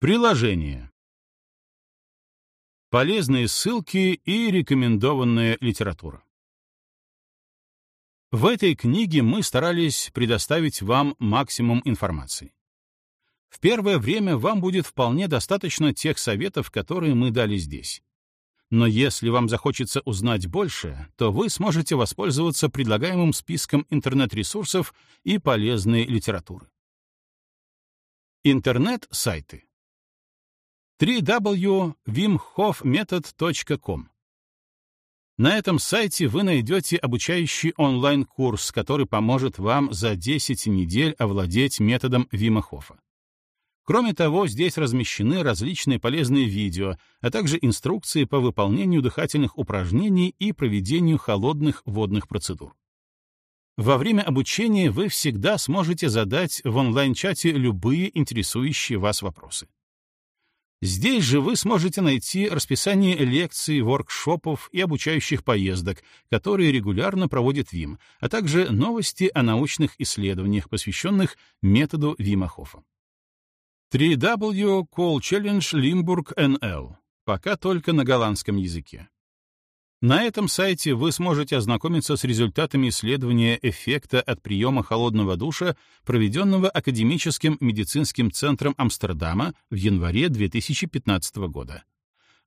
Приложение. Полезные ссылки и рекомендованная литература. В этой книге мы старались предоставить вам максимум информации. В первое время вам будет вполне достаточно тех советов, которые мы дали здесь. Но если вам захочется узнать больше, то вы сможете воспользоваться предлагаемым списком интернет-ресурсов и полезной литературы. Интернет-сайты www.wimhofmethod.com На этом сайте вы найдете обучающий онлайн-курс, который поможет вам за 10 недель овладеть методом Вима Хофа. Кроме того, здесь размещены различные полезные видео, а также инструкции по выполнению дыхательных упражнений и проведению холодных водных процедур. Во время обучения вы всегда сможете задать в онлайн-чате любые интересующие вас вопросы. Здесь же вы сможете найти расписание лекций, воркшопов и обучающих поездок, которые регулярно проводит ВИМ, а также новости о научных исследованиях, посвященных методу Вима Хоффа. 3W Call Challenge Limburg NL. Пока только на голландском языке. На этом сайте вы сможете ознакомиться с результатами исследования эффекта от приема холодного душа, проведенного Академическим медицинским центром Амстердама в январе 2015 года.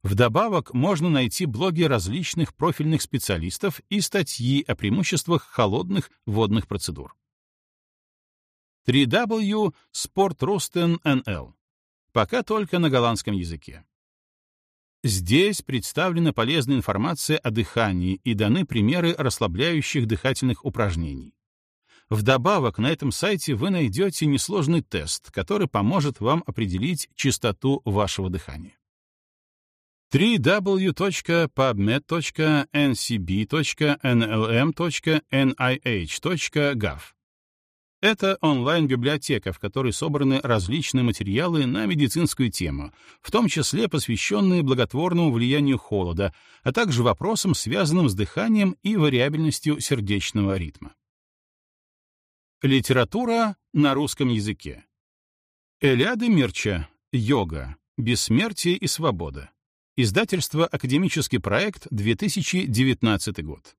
Вдобавок можно найти блоги различных профильных специалистов и статьи о преимуществах холодных водных процедур. 3W Sportrosten NL. Пока только на голландском языке. Здесь представлена полезная информация о дыхании и даны примеры расслабляющих дыхательных упражнений. Wдобавок на этом сайте вы найдете несложный тест, который поможет вам определить частоту вашего дыхания. www.pubmed.ncb.nlm.nih.gov это онлайн-библиотека, в которой собраны различные материалы на медицинскую тему, в том числе посвященные благотворному влиянию холода, а также вопросам, связанным с дыханием и вариабельностью сердечного ритма. Литература на русском языке. Элиады Мирча. Йога. Бессмертие и свобода. Издательство «Академический проект», 2019 год.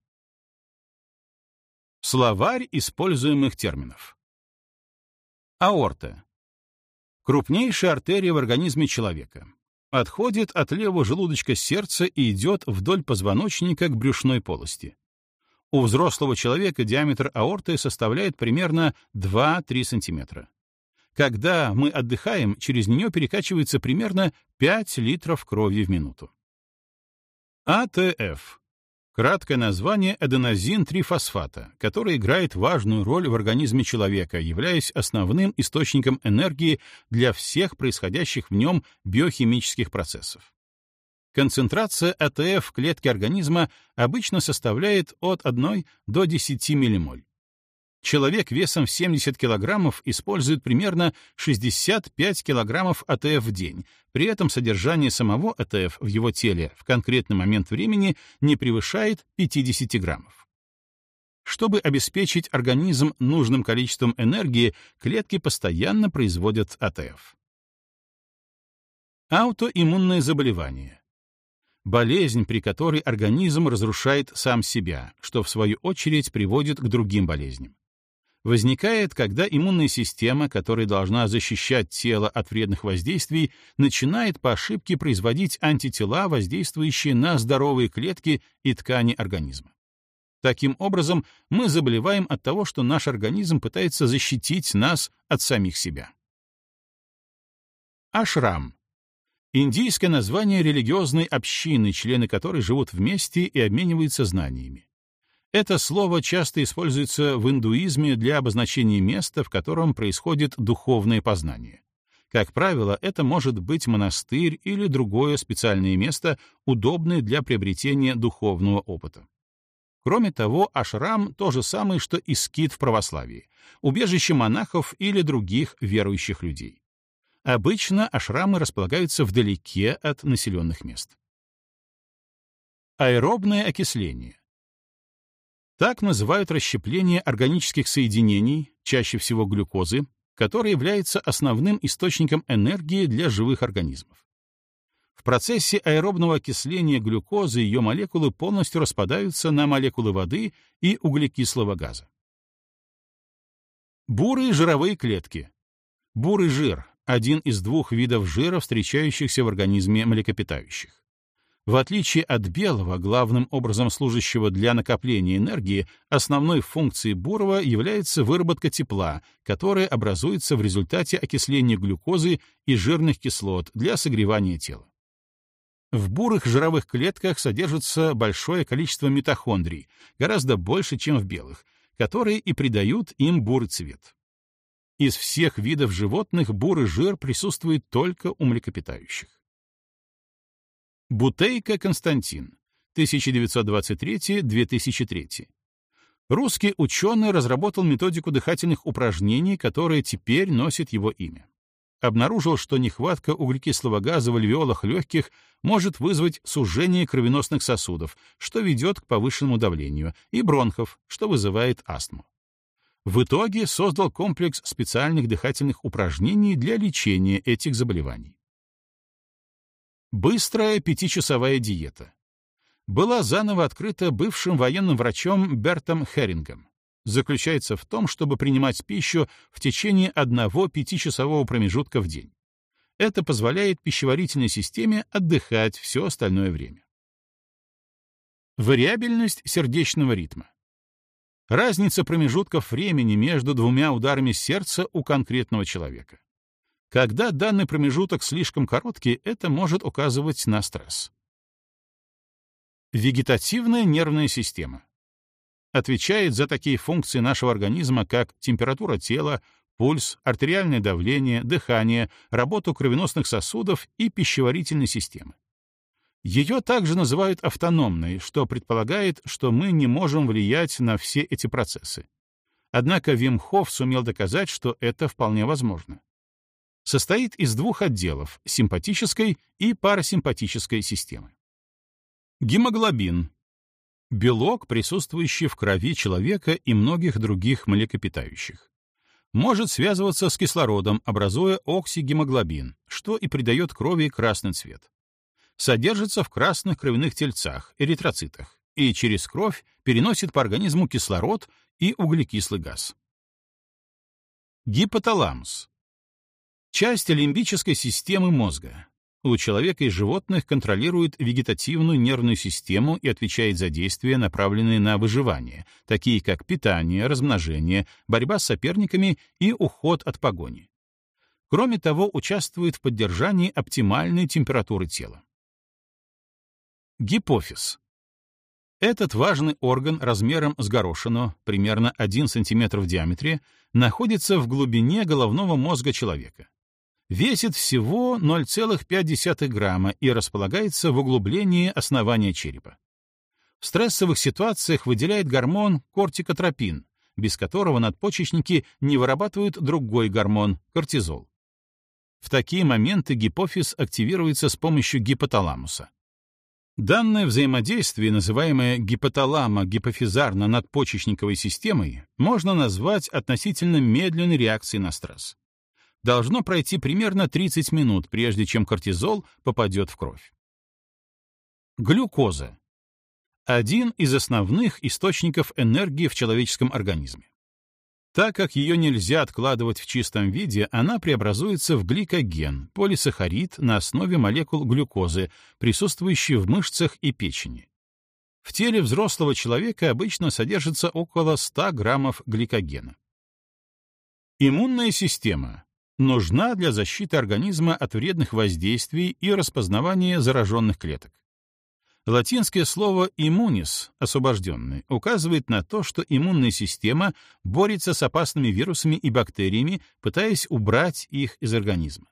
Словарь используемых терминов. Аорта. Крупнейшая артерия в организме человека. Отходит от левого желудочка сердца и идет вдоль позвоночника к брюшной полости. У взрослого человека диаметр аорты составляет примерно 2-3 см. Когда мы отдыхаем, через нее перекачивается примерно 5 литров крови в минуту. АТФ Краткое название аденозин-трифосфата, который играет важную роль в организме человека, являясь основным источником энергии для всех происходящих в нем биохимических процессов. Концентрация АТФ в клетке организма обычно составляет от 1 до 10 ммоль. Человек весом в 70 килограммов использует примерно 65 килограммов АТФ в день. При этом содержание самого АТФ в его теле в конкретный момент времени не превышает 50 граммов. Чтобы обеспечить организм нужным количеством энергии, клетки постоянно производят АТФ. Аутоиммунное заболевание. Болезнь, при которой организм разрушает сам себя, что в свою очередь приводит к другим болезням возникает, когда иммунная система, которая должна защищать тело от вредных воздействий, начинает по ошибке производить антитела, воздействующие на здоровые клетки и ткани организма. Таким образом, мы заболеваем от того, что наш организм пытается защитить нас от самих себя. Ашрам — индийское название религиозной общины, члены которой живут вместе и обмениваются знаниями. Это слово часто используется в индуизме для обозначения места, в котором происходит духовное познание. Как правило, это может быть монастырь или другое специальное место, удобное для приобретения духовного опыта. Кроме того, ашрам — то же самое, что и скит в православии, убежище монахов или других верующих людей. Обычно ашрамы располагаются вдалеке от населенных мест. Аэробное окисление. Так называют расщепление органических соединений, чаще всего глюкозы, который является основным источником энергии для живых организмов. В процессе аэробного окисления глюкозы ее молекулы полностью распадаются на молекулы воды и углекислого газа. Бурые жировые клетки. Бурый жир — один из двух видов жира, встречающихся в организме млекопитающих. В отличие от белого, главным образом служащего для накопления энергии, основной функцией бурого является выработка тепла, которое образуется в результате окисления глюкозы и жирных кислот для согревания тела. В бурых жировых клетках содержится большое количество митохондрий, гораздо больше, чем в белых, которые и придают им бурый цвет. Из всех видов животных бурый жир присутствует только у млекопитающих. Бутейко Константин, 1923-2003. Русский ученый разработал методику дыхательных упражнений, которая теперь носит его имя. Обнаружил, что нехватка углекислого газа в альвеолах легких может вызвать сужение кровеносных сосудов, что ведет к повышенному давлению, и бронхов, что вызывает астму. В итоге создал комплекс специальных дыхательных упражнений для лечения этих заболеваний. Быстрая пятичасовая диета. Была заново открыта бывшим военным врачом Бертом Херингом. Заключается в том, чтобы принимать пищу в течение одного пятичасового промежутка в день. Это позволяет пищеварительной системе отдыхать все остальное время. Вариабельность сердечного ритма. Разница промежутков времени между двумя ударами сердца у конкретного человека. Когда данный промежуток слишком короткий, это может указывать на стресс. Вегетативная нервная система. Отвечает за такие функции нашего организма, как температура тела, пульс, артериальное давление, дыхание, работу кровеносных сосудов и пищеварительной системы. Ее также называют автономной, что предполагает, что мы не можем влиять на все эти процессы. Однако Вимхов сумел доказать, что это вполне возможно состоит из двух отделов — симпатической и парасимпатической системы. Гемоглобин — белок, присутствующий в крови человека и многих других млекопитающих. Может связываться с кислородом, образуя оксигемоглобин, что и придает крови красный цвет. Содержится в красных кровяных тельцах, эритроцитах, и через кровь переносит по организму кислород и углекислый газ. Гипоталамус Часть лимбической системы мозга. У человека и животных контролирует вегетативную нервную систему и отвечает за действия, направленные на выживание, такие как питание, размножение, борьба с соперниками и уход от погони. Кроме того, участвует в поддержании оптимальной температуры тела. Гипофиз. Этот важный орган размером с горошину, примерно 1 см в диаметре, находится в глубине головного мозга человека весит всего 0,5 грамма и располагается в углублении основания черепа. В стрессовых ситуациях выделяет гормон кортикотропин, без которого надпочечники не вырабатывают другой гормон — кортизол. В такие моменты гипофиз активируется с помощью гипоталамуса. Данное взаимодействие, называемое гипоталамо-гипофизарно-надпочечниковой системой, можно назвать относительно медленной реакцией на стресс должно пройти примерно 30 минут, прежде чем кортизол попадет в кровь. Глюкоза. Один из основных источников энергии в человеческом организме. Так как ее нельзя откладывать в чистом виде, она преобразуется в гликоген, полисахарид на основе молекул глюкозы, присутствующий в мышцах и печени. В теле взрослого человека обычно содержится около 100 граммов гликогена. Иммунная система нужна для защиты организма от вредных воздействий и распознавания зараженных клеток. Латинское слово «иммунис» — «освобожденный» указывает на то, что иммунная система борется с опасными вирусами и бактериями, пытаясь убрать их из организма.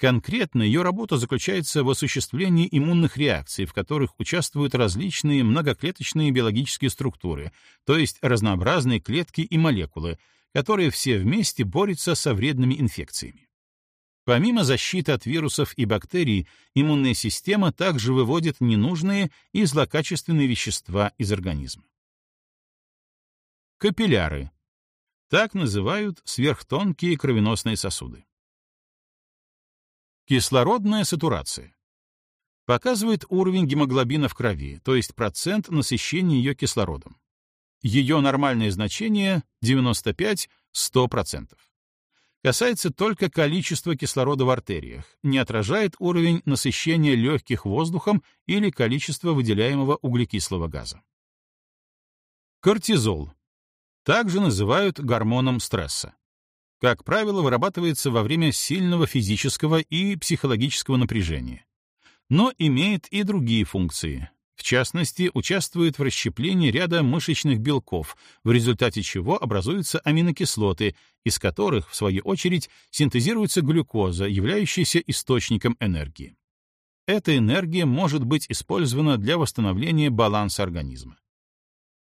Конкретно ее работа заключается в осуществлении иммунных реакций, в которых участвуют различные многоклеточные биологические структуры, то есть разнообразные клетки и молекулы, которые все вместе борются со вредными инфекциями. Помимо защиты от вирусов и бактерий, иммунная система также выводит ненужные и злокачественные вещества из организма. Капилляры. Так называют сверхтонкие кровеносные сосуды. Кислородная сатурация. Показывает уровень гемоглобина в крови, то есть процент насыщения ее кислородом. Ее нормальное значение 95-100%. Касается только количества кислорода в артериях, не отражает уровень насыщения легких воздухом или количество выделяемого углекислого газа. Кортизол. Также называют гормоном стресса. Как правило, вырабатывается во время сильного физического и психологического напряжения. Но имеет и другие функции, в частности, участвует в расщеплении ряда мышечных белков, в результате чего образуются аминокислоты, из которых, в свою очередь, синтезируется глюкоза, являющаяся источником энергии. Эта энергия может быть использована для восстановления баланса организма.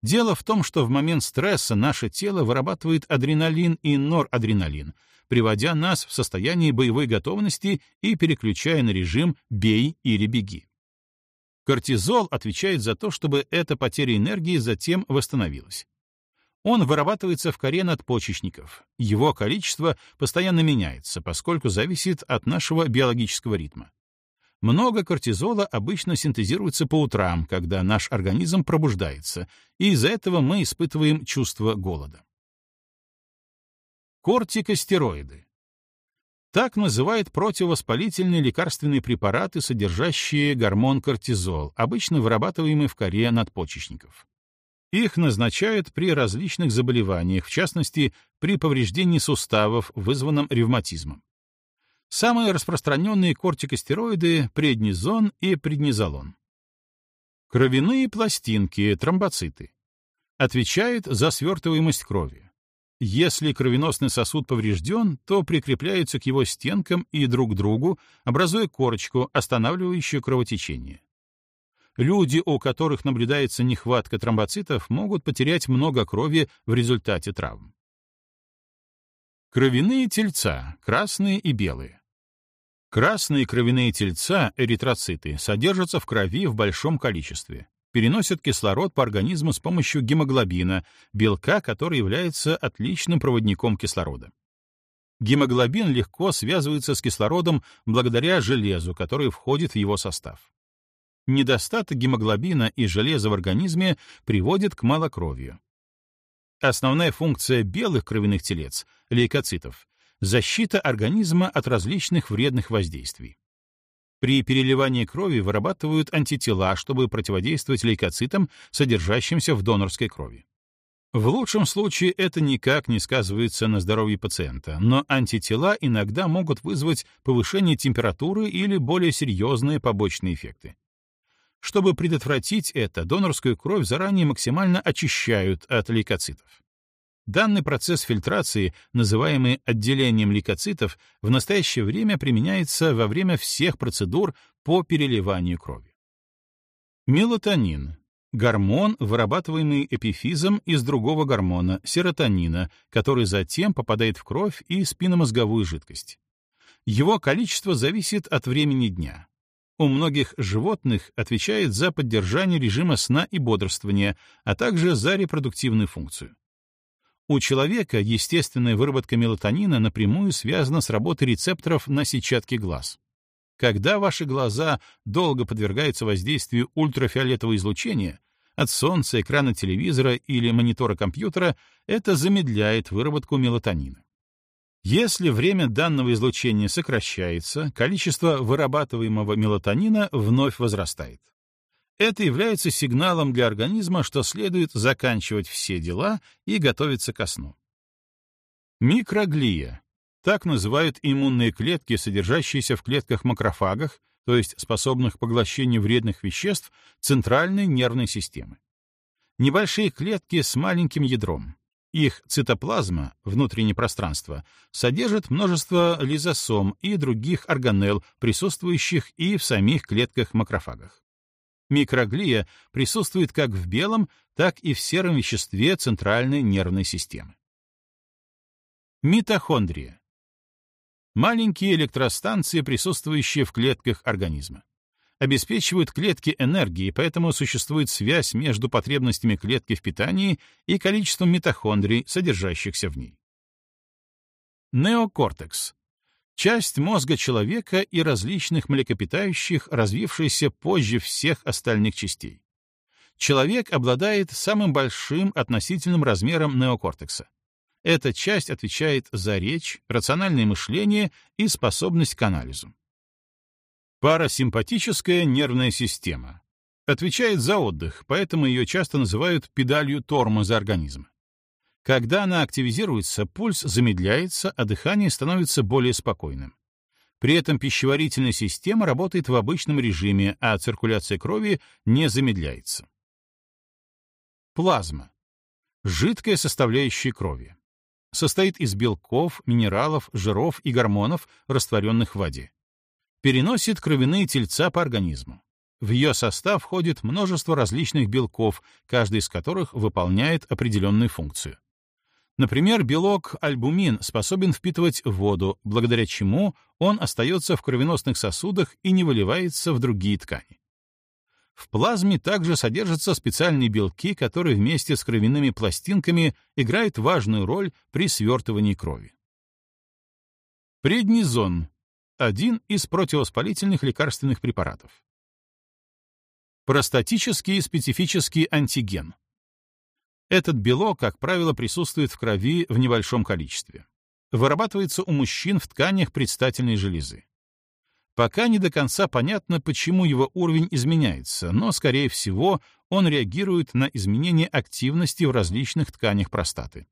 Дело в том, что в момент стресса наше тело вырабатывает адреналин и норадреналин, приводя нас в состояние боевой готовности и переключая на режим «бей или беги». Кортизол отвечает за то, чтобы эта потеря энергии затем восстановилась. Он вырабатывается в коре надпочечников. Его количество постоянно меняется, поскольку зависит от нашего биологического ритма. Много кортизола обычно синтезируется по утрам, когда наш организм пробуждается, и из-за этого мы испытываем чувство голода. Кортикостероиды. Так называют противовоспалительные лекарственные препараты, содержащие гормон кортизол, обычно вырабатываемый в коре надпочечников. Их назначают при различных заболеваниях, в частности, при повреждении суставов, вызванном ревматизмом. Самые распространенные кортикостероиды — преднизон и преднизолон. Кровяные пластинки, тромбоциты. Отвечают за свертываемость крови. Если кровеносный сосуд поврежден, то прикрепляются к его стенкам и друг к другу, образуя корочку, останавливающую кровотечение. Люди, у которых наблюдается нехватка тромбоцитов, могут потерять много крови в результате травм. Кровяные тельца, красные и белые. Красные кровяные тельца, эритроциты, содержатся в крови в большом количестве переносят кислород по организму с помощью гемоглобина, белка, который является отличным проводником кислорода. Гемоглобин легко связывается с кислородом благодаря железу, которое входит в его состав. Недостаток гемоглобина и железа в организме приводит к малокровию. Основная функция белых кровяных телец, лейкоцитов, защита организма от различных вредных воздействий. При переливании крови вырабатывают антитела, чтобы противодействовать лейкоцитам, содержащимся в донорской крови. В лучшем случае это никак не сказывается на здоровье пациента, но антитела иногда могут вызвать повышение температуры или более серьезные побочные эффекты. Чтобы предотвратить это, донорскую кровь заранее максимально очищают от лейкоцитов. Данный процесс фильтрации, называемый отделением лейкоцитов, в настоящее время применяется во время всех процедур по переливанию крови. Мелатонин — гормон, вырабатываемый эпифизом из другого гормона, серотонина, который затем попадает в кровь и спинномозговую жидкость. Его количество зависит от времени дня. У многих животных отвечает за поддержание режима сна и бодрствования, а также за репродуктивную функцию. У человека естественная выработка мелатонина напрямую связана с работой рецепторов на сетчатке глаз. Когда ваши глаза долго подвергаются воздействию ультрафиолетового излучения, от солнца, экрана телевизора или монитора компьютера, это замедляет выработку мелатонина. Если время данного излучения сокращается, количество вырабатываемого мелатонина вновь возрастает. Это является сигналом для организма, что следует заканчивать все дела и готовиться ко сну. Микроглия. Так называют иммунные клетки, содержащиеся в клетках-макрофагах, то есть способных к поглощению вредных веществ центральной нервной системы. Небольшие клетки с маленьким ядром. Их цитоплазма, внутреннее пространство, содержит множество лизосом и других органелл, присутствующих и в самих клетках-макрофагах. Микроглия присутствует как в белом, так и в сером веществе центральной нервной системы. Митохондрия. Маленькие электростанции, присутствующие в клетках организма. обеспечивают клетки энергией, поэтому существует связь между потребностями клетки в питании и количеством митохондрий, содержащихся в ней. Неокортекс — часть мозга человека и различных млекопитающих, развившаяся позже всех остальных частей. Человек обладает самым большим относительным размером неокортекса. Эта часть отвечает за речь, рациональное мышление и способность к анализу. Парасимпатическая нервная система. Отвечает за отдых, поэтому ее часто называют педалью тормоза организма. Когда она активизируется, пульс замедляется, а дыхание становится более спокойным. При этом пищеварительная система работает в обычном режиме, а циркуляция крови не замедляется. Плазма. Жидкая составляющая крови. Состоит из белков, минералов, жиров и гормонов, растворенных в воде переносит кровяные тельца по организму. В ее состав входит множество различных белков, каждый из которых выполняет определенную функцию. Например, белок альбумин способен впитывать воду, благодаря чему он остается в кровеносных сосудах и не выливается в другие ткани. В плазме также содержатся специальные белки, которые вместе с кровяными пластинками играют важную роль при свертывании крови. Преднизон один из противовоспалительных лекарственных препаратов. Простатический специфический антиген. Этот белок, как правило, присутствует в крови в небольшом количестве. Вырабатывается у мужчин в тканях предстательной железы. Пока не до конца понятно, почему его уровень изменяется, но, скорее всего, он реагирует на изменение активности в различных тканях простаты.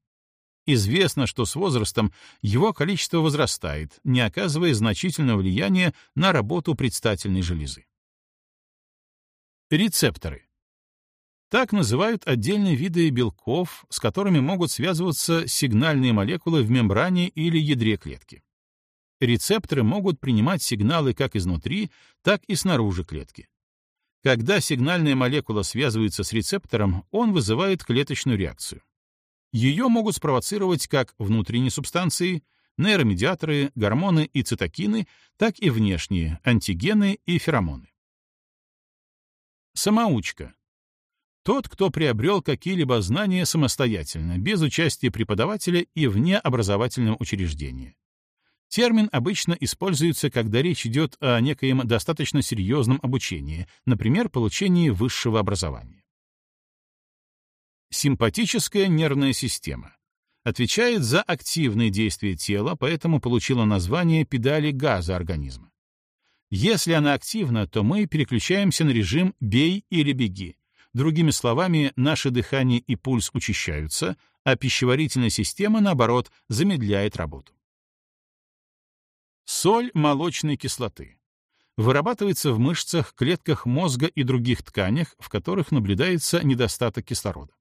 Известно, что с возрастом его количество возрастает, не оказывая значительного влияния на работу предстательной железы. Рецепторы. Так называют отдельные виды белков, с которыми могут связываться сигнальные молекулы в мембране или ядре клетки. Рецепторы могут принимать сигналы как изнутри, так и снаружи клетки. Когда сигнальная молекула связывается с рецептором, он вызывает клеточную реакцию. Ее могут спровоцировать как внутренние субстанции, нейромедиаторы, гормоны и цитокины, так и внешние, антигены и феромоны. Самоучка. Тот, кто приобрел какие-либо знания самостоятельно, без участия преподавателя и вне образовательного учреждения. Термин обычно используется, когда речь идет о некоем достаточно серьезном обучении, например, получении высшего образования. Симпатическая нервная система. Отвечает за активные действия тела, поэтому получила название педали газа организма. Если она активна, то мы переключаемся на режим «бей или беги». Другими словами, наше дыхание и пульс учащаются, а пищеварительная система, наоборот, замедляет работу. Соль молочной кислоты. Вырабатывается в мышцах, клетках мозга и других тканях, в которых наблюдается недостаток кислорода.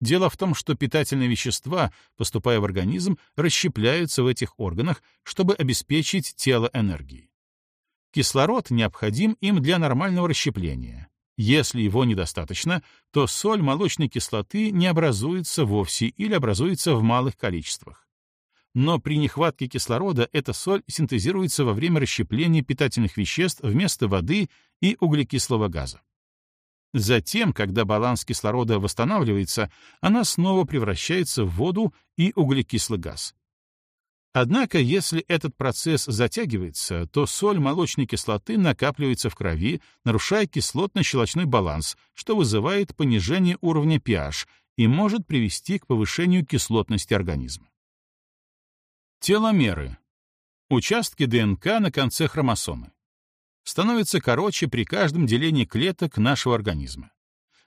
Дело в том, что питательные вещества, поступая в организм, расщепляются в этих органах, чтобы обеспечить тело энергией. Кислород необходим им для нормального расщепления. Если его недостаточно, то соль молочной кислоты не образуется вовсе или образуется в малых количествах. Но при нехватке кислорода эта соль синтезируется во время расщепления питательных веществ вместо воды и углекислого газа. Затем, когда баланс кислорода восстанавливается, она снова превращается в воду и углекислый газ. Однако, если этот процесс затягивается, то соль молочной кислоты накапливается в крови, нарушая кислотно-щелочной баланс, что вызывает понижение уровня pH и может привести к повышению кислотности организма. Теломеры. Участки ДНК на конце хромосомы становятся короче при каждом делении клеток нашего организма.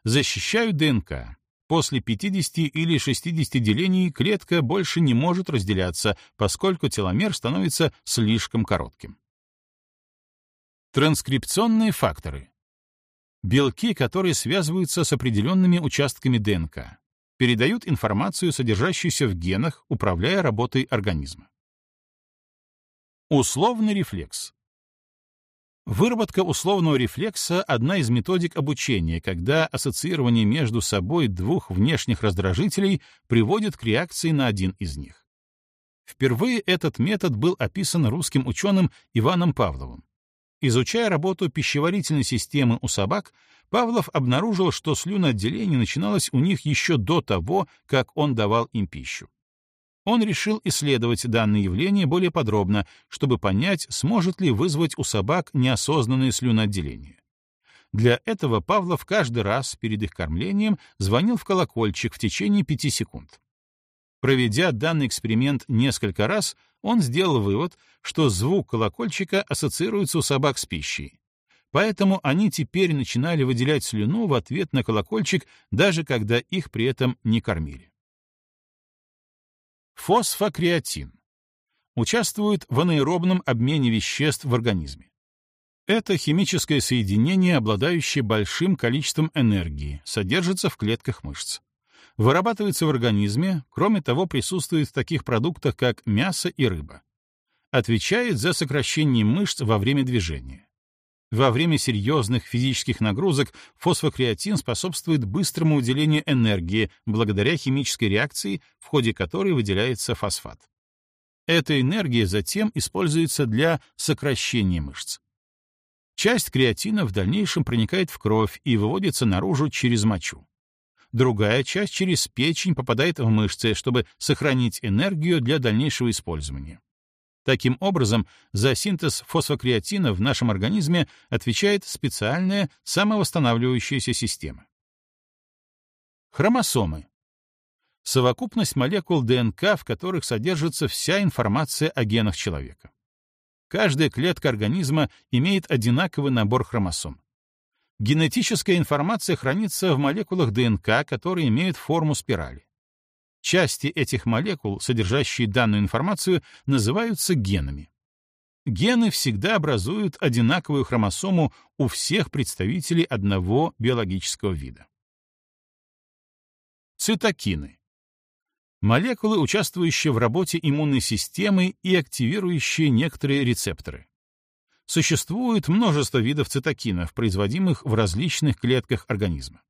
Защищают ДНК. После 50 или 60 делений клетка больше не может разделяться, поскольку теломер становится слишком коротким. Транскрипционные факторы. Белки, которые связываются с определенными участками ДНК, передают информацию, содержащуюся в генах, управляя работой организма. Условный рефлекс Выработка условного рефлекса — одна из методик обучения, когда ассоциирование между собой двух внешних раздражителей приводит к реакции на один из них. Впервые этот метод был описан русским ученым Иваном Павловым. Изучая работу пищеварительной системы у собак, Павлов обнаружил, что слюноотделение начиналось у них еще до того, как он давал им пищу. Он решил исследовать данное явление более подробно, чтобы понять, сможет ли вызвать у собак неосознанное слюноотделение. Для этого Павлов каждый раз перед их кормлением звонил в колокольчик в течение пяти секунд. Проведя данный эксперимент несколько раз, он сделал вывод, что звук колокольчика ассоциируется у собак с пищей. Поэтому они теперь начинали выделять слюну в ответ на колокольчик, даже когда их при этом не кормили. Фосфокреатин. Участвует в анаэробном обмене веществ в организме. Это химическое соединение, обладающее большим количеством энергии, содержится в клетках мышц. Вырабатывается в организме, кроме того, присутствует в таких продуктах, как мясо и рыба. Отвечает за сокращение мышц во время движения. Во время серьезных физических нагрузок фосфокреатин способствует быстрому выделению энергии благодаря химической реакции, в ходе которой выделяется фосфат. Эта энергия затем используется для сокращения мышц. Часть креатина в дальнейшем проникает в кровь и выводится наружу через мочу. Другая часть через печень попадает в мышцы, чтобы сохранить энергию для дальнейшего использования. Таким образом, за синтез фосфокреатина в нашем организме отвечает специальная самовосстанавливающаяся система. Хромосомы. Совокупность молекул ДНК, в которых содержится вся информация о генах человека. Каждая клетка организма имеет одинаковый набор хромосом. Генетическая информация хранится в молекулах ДНК, которые имеют форму спирали. Части этих молекул, содержащие данную информацию, называются генами. Гены всегда образуют одинаковую хромосому у всех представителей одного биологического вида. Цитокины. Молекулы, участвующие в работе иммунной системы и активирующие некоторые рецепторы. Существует множество видов цитокинов, производимых в различных клетках организма.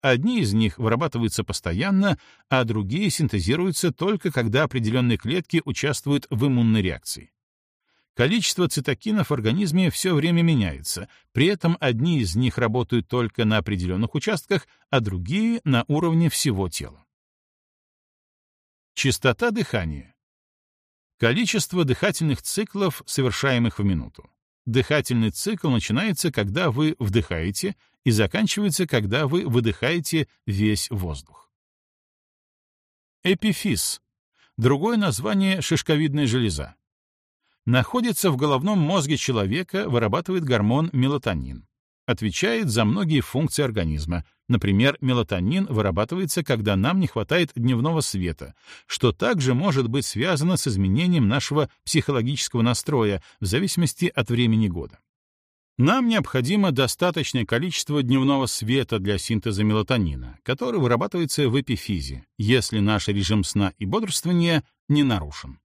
Одни из них вырабатываются постоянно, а другие синтезируются только когда определенные клетки участвуют в иммунной реакции. Количество цитокинов в организме все время меняется, при этом одни из них работают только на определенных участках, а другие — на уровне всего тела. Частота дыхания. Количество дыхательных циклов, совершаемых в минуту. Дыхательный цикл начинается, когда вы вдыхаете, и заканчивается, когда вы выдыхаете весь воздух. Эпифиз — другое название шишковидная железа. Находится в головном мозге человека, вырабатывает гормон мелатонин. Отвечает за многие функции организма. Например, мелатонин вырабатывается, когда нам не хватает дневного света, что также может быть связано с изменением нашего психологического настроя в зависимости от времени года. Нам необходимо достаточное количество дневного света для синтеза мелатонина, который вырабатывается в эпифизе, если наш режим сна и бодрствования не нарушен.